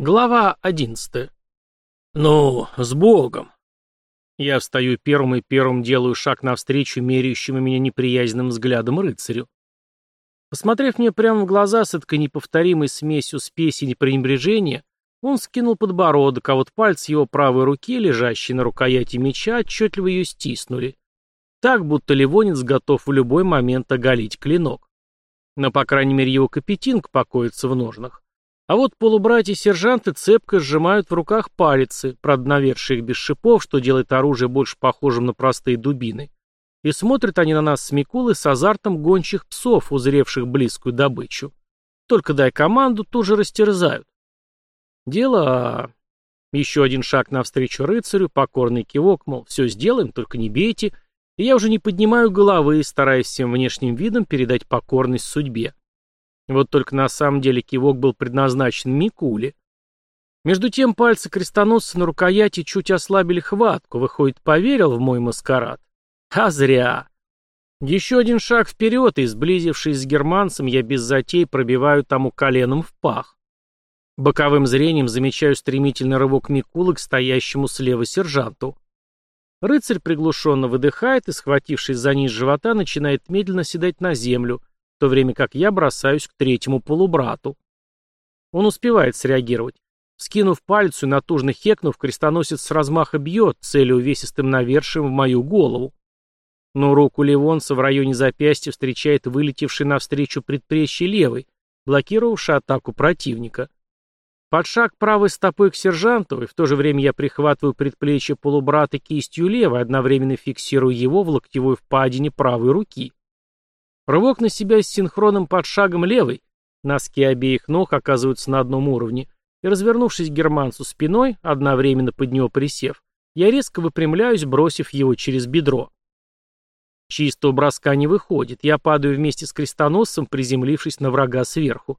Глава одиннадцатая. «Ну, с Богом!» Я встаю первым и первым делаю шаг навстречу меряющему меня неприязненным взглядом рыцарю. Посмотрев мне прямо в глаза с этой неповторимой смесью спеси и пренебрежения, он скинул подбородок, а вот пальцы его правой руки, лежащие на рукояти меча, отчетливо ее стиснули. Так, будто Ливонец готов в любой момент оголить клинок. Но, по крайней мере, его капетинг покоится в ножнах. А вот полубратья-сержанты цепко сжимают в руках палицы, правда навершие их без шипов, что делает оружие больше похожим на простые дубины. И смотрят они на нас с Микулой с азартом гончих псов, узревших близкую добычу. Только дай команду, тут же растерзают. Дело... Еще один шаг навстречу рыцарю, покорный кивок, мол, все сделаем, только не бейте, и я уже не поднимаю головы, стараясь всем внешним видом передать покорность судьбе. Вот только на самом деле кивок был предназначен Микуле. Между тем пальцы крестоносца на рукояти чуть ослабили хватку, выходит, поверил в мой маскарад. А зря. Еще один шаг вперед, и, сблизившись с германцем, я без затей пробиваю тому коленом в пах. Боковым зрением замечаю стремительный рывок Микулы к стоящему слева сержанту. Рыцарь приглушенно выдыхает и, схватившись за низ живота, начинает медленно седать на землю, то время как я бросаюсь к третьему полубрату. Он успевает среагировать. Скинув пальцу и натужно хекнув, крестоносец с размаха бьет, целью увесистым навершием в мою голову. Но руку Ливонца в районе запястья встречает вылетевший навстречу предплечье левой, блокировавший атаку противника. Под шаг правой стопой к сержанту, и в то же время я прихватываю предплечье полубрата кистью левой, одновременно фиксирую его в локтевой впадине правой руки. Рывок на себя с синхронным подшагом левой. Носки обеих ног оказываются на одном уровне. И развернувшись к германцу спиной, одновременно под него присев, я резко выпрямляюсь, бросив его через бедро. Чистого броска не выходит. Я падаю вместе с крестоносцем, приземлившись на врага сверху.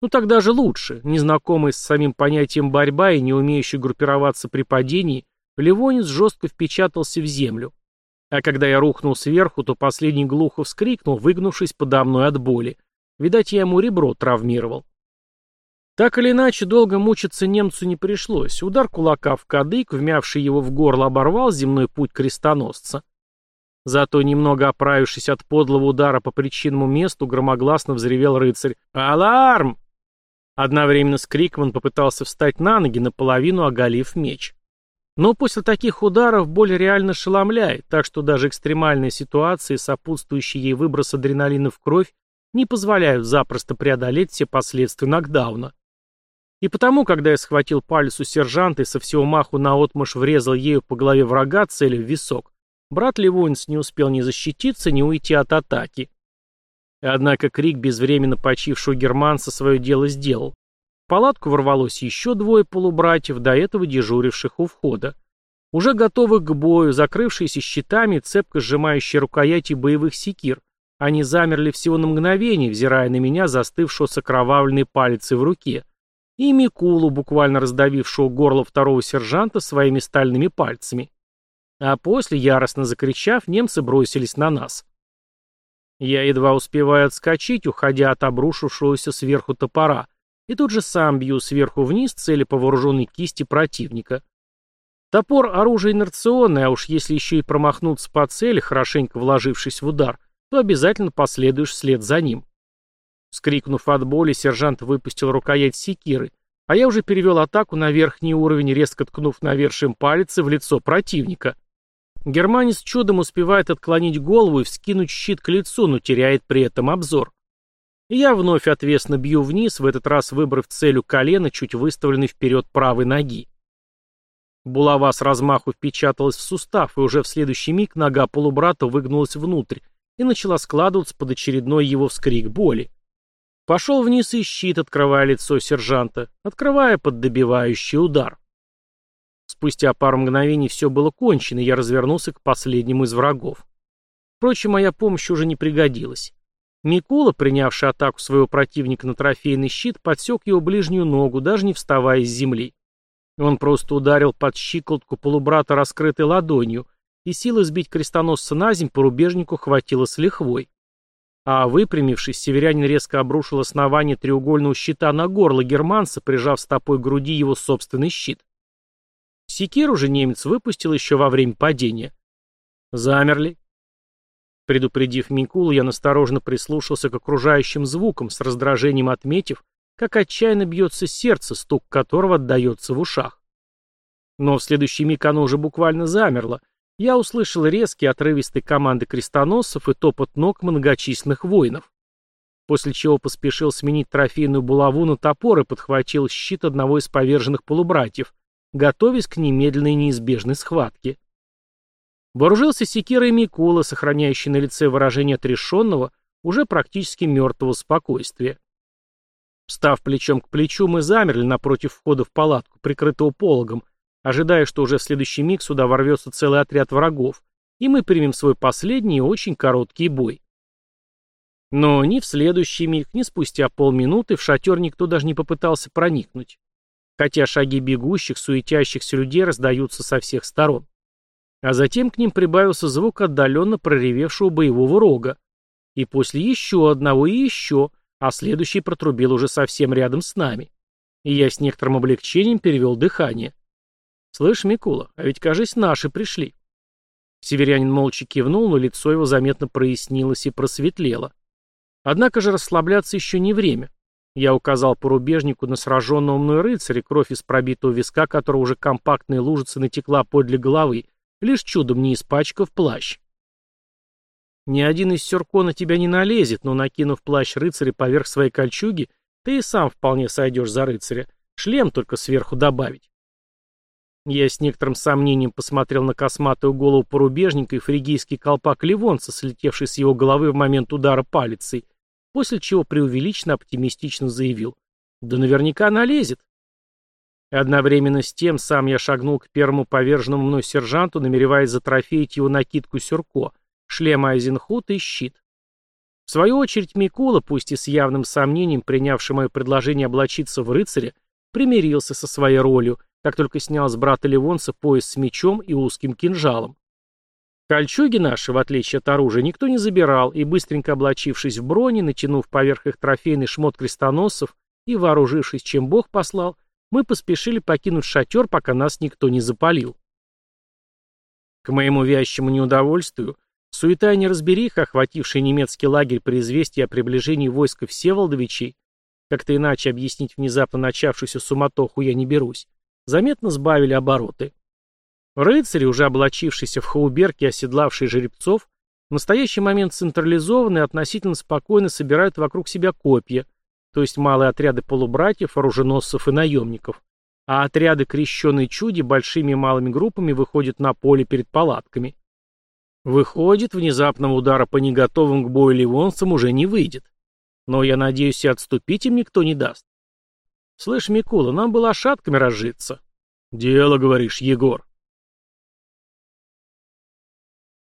Ну тогда же лучше. Незнакомый с самим понятием борьба и не умеющий группироваться при падении, Ливонец жестко впечатался в землю. А когда я рухнул сверху, то последний глухо вскрикнул, выгнувшись подо мной от боли. Видать, я ему ребро травмировал. Так или иначе, долго мучиться немцу не пришлось. Удар кулака в кадык, вмявший его в горло, оборвал земной путь крестоносца. Зато, немного оправившись от подлого удара по причинному месту, громогласно взревел рыцарь «Аларм!». Одновременно с криком он попытался встать на ноги, наполовину оголив меч. Но после таких ударов боль реально ошеломляет, так что даже экстремальные ситуации, сопутствующие ей выброс адреналина в кровь, не позволяют запросто преодолеть все последствия нокдауна. И потому, когда я схватил палец у сержанта и со всего маху наотмашь врезал ею по голове врага, целью в висок, брат Ливонец не успел ни защититься, ни уйти от атаки. Однако крик безвременно почившего германца свое дело сделал палатку ворвалось еще двое полубратьев, до этого дежуривших у входа. Уже готовы к бою, закрывшиеся щитами, цепко сжимающие рукояти боевых секир. Они замерли всего на мгновение, взирая на меня, застывшего с окровавленной палицей в руке, и Микулу, буквально раздавившего горло второго сержанта своими стальными пальцами. А после, яростно закричав, немцы бросились на нас. Я едва успеваю отскочить, уходя от обрушившегося сверху топора, и тут же сам бью сверху вниз, цели по вооруженной кисти противника. Топор — оружие инерционное, а уж если еще и промахнуться по цели, хорошенько вложившись в удар, то обязательно последуешь вслед за ним. Скрикнув от боли, сержант выпустил рукоять секиры, а я уже перевел атаку на верхний уровень, резко ткнув навершием палец в лицо противника. Германец чудом успевает отклонить голову и вскинуть щит к лицу, но теряет при этом обзор. И я вновь отвесно бью вниз, в этот раз выбрав целью колено, чуть выставленной вперед правой ноги. Булава с размаху впечаталась в сустав, и уже в следующий миг нога полубрата выгнулась внутрь и начала складываться под очередной его вскрик боли. Пошел вниз и щит, открывая лицо сержанта, открывая под добивающий удар. Спустя пару мгновений все было кончено, и я развернулся к последнему из врагов. Впрочем, моя помощь уже не пригодилась. Микула, принявший атаку своего противника на трофейный щит, подсек его ближнюю ногу, даже не вставая с земли. Он просто ударил под щиколотку полубрата раскрытой ладонью, и силы сбить крестоносца на земь по рубежнику хватило с лихвой. а выпрямившись, северянин резко обрушил основание треугольного щита на горло германца, прижав стопой груди его собственный щит. Секиру же немец выпустил еще во время падения. Замерли. Предупредив Микулу, я настороженно прислушался к окружающим звукам, с раздражением отметив, как отчаянно бьется сердце, стук которого отдается в ушах. Но в следующий миг оно уже буквально замерло. Я услышал резкие отрывистые команды крестоносцев и топот ног многочисленных воинов. После чего поспешил сменить трофейную булаву на топор и подхватил щит одного из поверженных полубратьев, готовясь к немедленной неизбежной схватке. Вооружился секирой Микула, сохраняющий на лице выражение отрешенного, уже практически мертвого спокойствия. Встав плечом к плечу, мы замерли напротив входа в палатку, прикрытого пологом, ожидая, что уже в следующий миг сюда ворвется целый отряд врагов, и мы примем свой последний и очень короткий бой. Но ни в следующий миг, ни спустя полминуты в шатер никто даже не попытался проникнуть, хотя шаги бегущих, суетящихся людей раздаются со всех сторон. А затем к ним прибавился звук отдаленно проревевшего боевого рога. И после еще одного и еще, а следующий протрубил уже совсем рядом с нами. И я с некоторым облегчением перевел дыхание. «Слышь, Микула, а ведь, кажись, наши пришли». Северянин молча кивнул, но лицо его заметно прояснилось и просветлело. Однако же расслабляться еще не время. Я указал порубежнику на сраженного мной рыцаря, кровь из пробитого виска, которого уже компактной лужица натекла подле головы, лишь чудом не испачкав плащ. Ни один из сюрко на тебя не налезет, но накинув плащ рыцаря поверх своей кольчуги, ты и сам вполне сойдешь за рыцаря. Шлем только сверху добавить. Я с некоторым сомнением посмотрел на косматую голову порубежника и фригийский колпак ливонца, слетевший с его головы в момент удара палицей, после чего преувеличенно оптимистично заявил. Да наверняка налезет. Одновременно с тем сам я шагнул к первому поверженному мной сержанту, намереваясь затрофеить его накидку сюрко, шлем Айзенхут и щит. В свою очередь Микула, пусть и с явным сомнением, принявший мое предложение облачиться в рыцаря, примирился со своей ролью, как только снял с брата Ливонца пояс с мечом и узким кинжалом. Кольчуги наши, в отличие от оружия, никто не забирал, и, быстренько облачившись в брони, натянув поверх их трофейный шмот крестоносцев и вооружившись, чем Бог послал, мы поспешили покинуть шатер, пока нас никто не запалил. К моему вящему неудовольствию, суета и неразбериха, охватившая немецкий лагерь при известии о приближении войска Всеволодовичей, как-то иначе объяснить внезапно начавшуюся суматоху я не берусь, заметно сбавили обороты. Рыцари, уже облачившиеся в хауберки и оседлавшие жеребцов, в настоящий момент централизованно и относительно спокойно собирают вокруг себя копья, то есть малые отряды полубратьев, оруженосцев и наемников, а отряды крещенной чуди большими и малыми группами выходят на поле перед палатками. Выходит, внезапного удара по неготовым к бою ливонцам уже не выйдет. Но я надеюсь, и отступить им никто не даст. Слышь, Микула, нам было шатками разжиться. Дело, говоришь, Егор.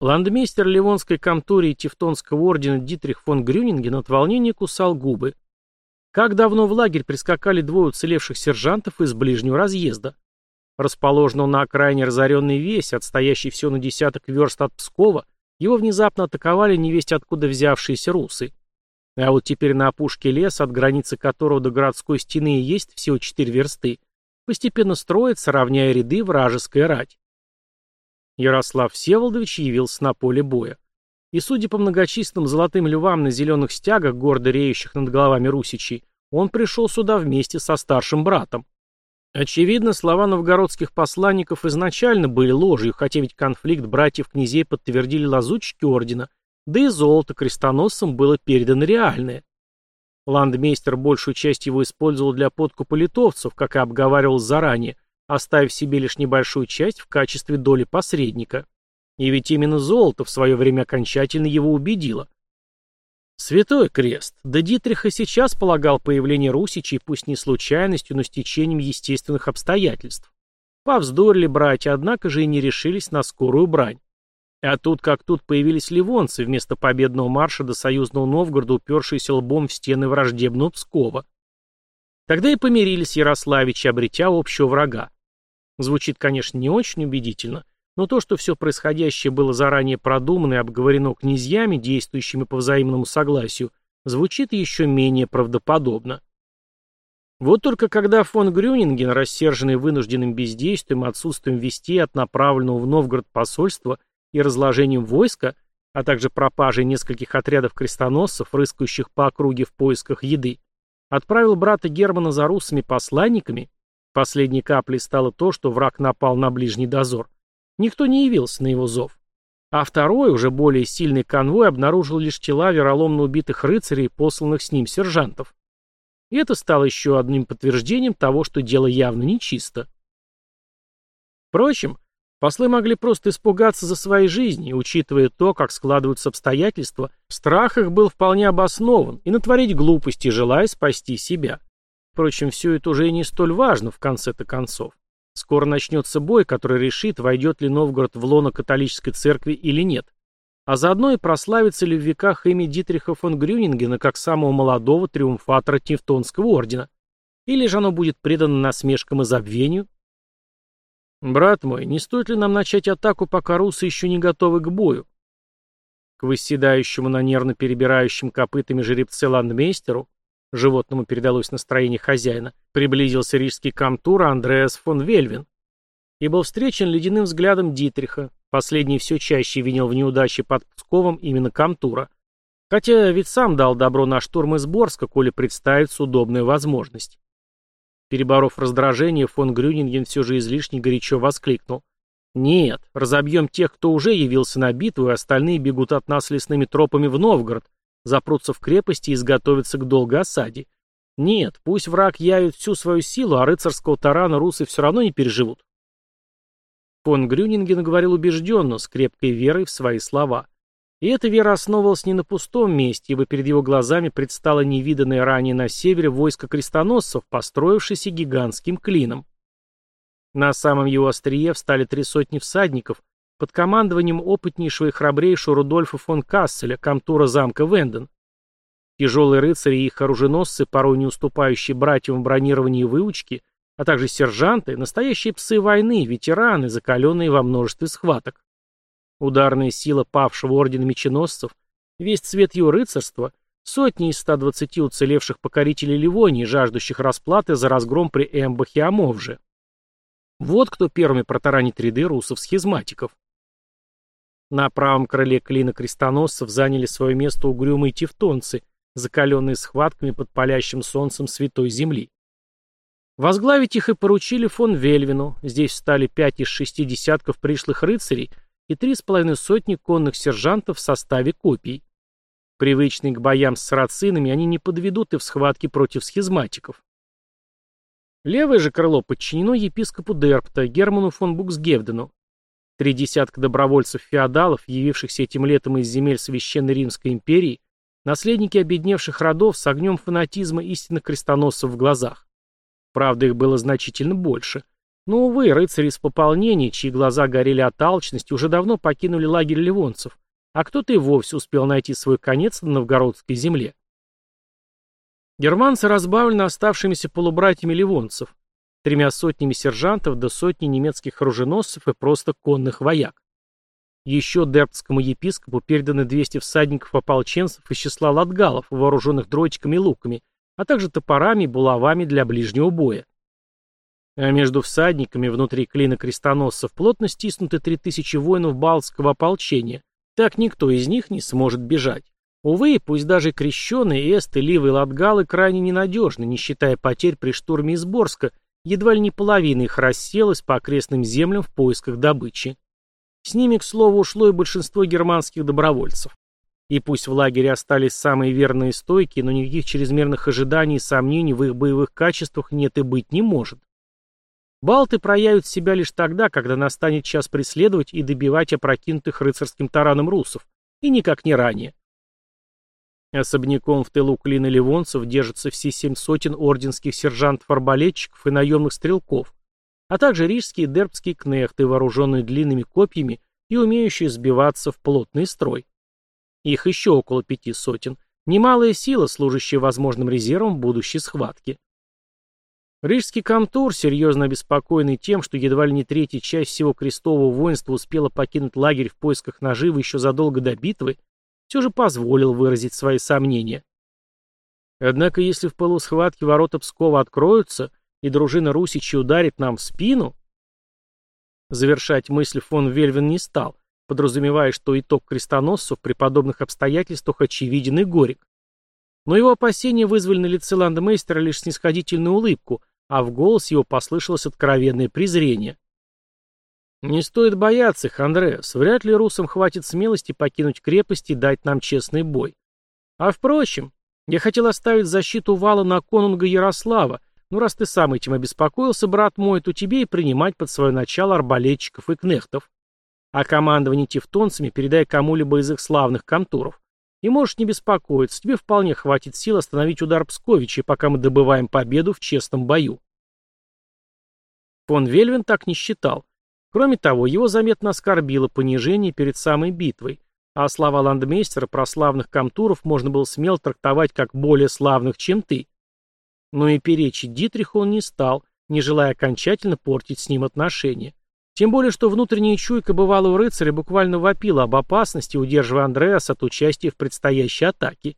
Ландмейстер Ливонской комтурии Тевтонского ордена Дитрих фон Грюнинген от волнения кусал губы. Как давно в лагерь прискакали двое уцелевших сержантов из ближнего разъезда. Расположенного на окраине разоренной весь, отстоящий все на десяток верст от Пскова, его внезапно атаковали невесть откуда взявшиеся русы. А вот теперь на опушке леса, от границы которого до городской стены есть всего четыре версты, постепенно строится, равняя ряды, вражеская рать. Ярослав Всеволодович явился на поле боя и, судя по многочисленным золотым львам на зеленых стягах, гордо реющих над головами русичей, он пришел сюда вместе со старшим братом. Очевидно, слова новгородских посланников изначально были ложью, хотя ведь конфликт братьев-князей подтвердили лазутчики ордена, да и золото крестоносцам было передано реальное. Ландмейстер большую часть его использовал для подкупа литовцев, как и обговаривал заранее, оставив себе лишь небольшую часть в качестве доли посредника. И ведь именно золото в свое время окончательно его убедило. Святой крест, да Дитрих и сейчас полагал появление русичей пусть не случайностью, но с течением естественных обстоятельств. Повздорили братья, однако же и не решились на скорую брань. А тут как тут появились ливонцы вместо победного марша до союзного Новгорода, упершиеся лбом в стены враждебного Пскова. Тогда и помирились Ярославичи, обретя общего врага. Звучит, конечно, не очень убедительно, но то, что все происходящее было заранее продумано и обговорено князьями, действующими по взаимному согласию, звучит еще менее правдоподобно. Вот только когда фон Грюнинген, рассерженный вынужденным бездействием, отсутствием вестей от направленного в Новгород посольства и разложением войска, а также пропажей нескольких отрядов крестоносцев, рыскающих по округе в поисках еды, отправил брата Германа за русами посланниками, последней каплей стало то, что враг напал на ближний дозор, Никто не явился на его зов. А второй, уже более сильный конвой, обнаружил лишь тела вероломно убитых рыцарей посланных с ним сержантов. И это стало еще одним подтверждением того, что дело явно нечисто. Впрочем, послы могли просто испугаться за свои жизни, учитывая то, как складываются обстоятельства, страх их был вполне обоснован, и натворить глупости, желая спасти себя. Впрочем, все это уже и не столь важно в конце-то концов. Скоро начнется бой, который решит, войдет ли Новгород в лоно католической церкви или нет. А заодно и прославится ли в веках имя Дитриха фон Грюнингена как самого молодого триумфатора Тевтонского ордена. Или же оно будет предано насмешкам и забвению? Брат мой, не стоит ли нам начать атаку, пока русы еще не готовы к бою? К восседающему на нервно перебирающим копытами жеребце ландмейстеру животному передалось настроение хозяина, приблизился рижский комтур Андреас фон Вельвин и был встречен ледяным взглядом Дитриха. Последний все чаще винил в неудаче под Псковом именно комтура. Хотя ведь сам дал добро на штурм из Борска, коли представится удобная возможность. Переборов раздражение, фон Грюнинген все же излишне горячо воскликнул. «Нет, разобьем тех, кто уже явился на битву, и остальные бегут от нас лесными тропами в Новгород, запрутся в крепости и изготовятся к долгой осаде. Нет, пусть враг явит всю свою силу, а рыцарского тарана русы все равно не переживут. Фон Грюнинген говорил убежденно, с крепкой верой в свои слова. И эта вера основывалась не на пустом месте, ибо перед его глазами предстало невиданное ранее на севере войско крестоносцев, построившееся гигантским клином. На самом его острие встали три сотни всадников, под командованием опытнейшего и храбрейшего Рудольфа фон Касселя, комтура замка Венден. Тяжелые рыцари и их оруженосцы, порой не уступающие братьям в бронировании и выучке, а также сержанты, настоящие псы войны, ветераны, закаленные во множестве схваток. Ударная сила павшего ордена меченосцев, весь цвет его рыцарства, сотни из 120 уцелевших покорителей Ливонии, жаждущих расплаты за разгром при Эмбахе Амовже. Вот кто первыми протаранит ряды русов-схизматиков. На правом крыле клина крестоносцев заняли свое место угрюмые тевтонцы, закаленные схватками под палящим солнцем святой земли. Возглавить их и поручили фон Вельвину. Здесь встали пять из шести десятков пришлых рыцарей и три с половиной сотни конных сержантов в составе копий. Привычные к боям с сарацинами, они не подведут и в схватке против схизматиков. Левое же крыло подчинено епископу Дерпта, Герману фон Буксгевдену, Три десятка добровольцев-феодалов, явившихся этим летом из земель Священной Римской империи, наследники обедневших родов с огнем фанатизма истинных крестоносцев в глазах. Правда, их было значительно больше. Но, увы, рыцари из пополнения, чьи глаза горели от алчности, уже давно покинули лагерь ливонцев, а кто-то и вовсе успел найти свой конец на новгородской земле. Германцы разбавлены оставшимися полубратьями ливонцев тремя сотнями сержантов до сотни немецких оруженосцев и просто конных вояк. Еще Дерптскому епископу переданы 200 всадников-ополченцев из числа латгалов, вооруженных дротиками и луками, а также топорами и булавами для ближнего боя. А между всадниками внутри клина крестоносцев плотно стиснуты 3000 воинов Балтского ополчения. Так никто из них не сможет бежать. Увы, пусть даже крещеные эсты, ливы и латгалы крайне ненадежны, не считая потерь при штурме из Борска Едва ли не половина их расселась по окрестным землям в поисках добычи. С ними, к слову, ушло и большинство германских добровольцев. И пусть в лагере остались самые верные стойки, но никаких чрезмерных ожиданий и сомнений в их боевых качествах нет и быть не может. Балты проявят себя лишь тогда, когда настанет час преследовать и добивать опрокинутых рыцарским тараном русов, и никак не ранее. Особняком в тылу клина ливонцев держатся все семь сотен орденских сержантов-арбалетчиков и наемных стрелков, а также рижские дербские кнехты, вооруженные длинными копьями и умеющие сбиваться в плотный строй. Их еще около пяти сотен. Немалая сила, служащая возможным резервом будущей схватки. Рижский комтур, серьезно обеспокоенный тем, что едва ли не третья часть всего крестового воинства успела покинуть лагерь в поисках наживы еще задолго до битвы, все же позволил выразить свои сомнения. Однако если в пылу схватки ворота Пскова откроются, и дружина Русичи ударит нам в спину... Завершать мысль фон Вельвин не стал, подразумевая, что итог крестоносцев при подобных обстоятельствах очевиден и горек. Но его опасения вызвали на лице ландмейстера лишь снисходительную улыбку, а в голос его послышалось откровенное презрение. «Не стоит бояться их, Андреас. Вряд ли русам хватит смелости покинуть крепость и дать нам честный бой. А впрочем, я хотел оставить защиту вала на конунга Ярослава, ну раз ты сам этим обеспокоился, брат мой, то тебе и принимать под свое начало арбалетчиков и кнехтов. А командование тевтонцами передай кому-либо из их славных контуров. И можешь не беспокоиться, тебе вполне хватит сил остановить удар Псковича, пока мы добываем победу в честном бою. Фон Вельвин так не считал. Кроме того, его заметно оскорбило понижение перед самой битвой, а слова ландмейстера про славных комтуров можно было смело трактовать как более славных, чем ты. Но и перечить Дитриху он не стал, не желая окончательно портить с ним отношения. Тем более, что внутренняя чуйка бывалого рыцаря буквально вопила об опасности, удерживая Андреаса от участия в предстоящей атаке.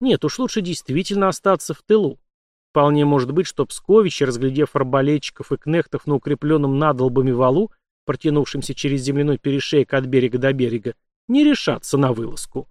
Нет, уж лучше действительно остаться в тылу. Вполне может быть, что Псковичи, разглядев арбалетчиков и кнехтов на укрепленном надолбами валу, протянувшемся через земляной перешейк от берега до берега, не решатся на вылазку.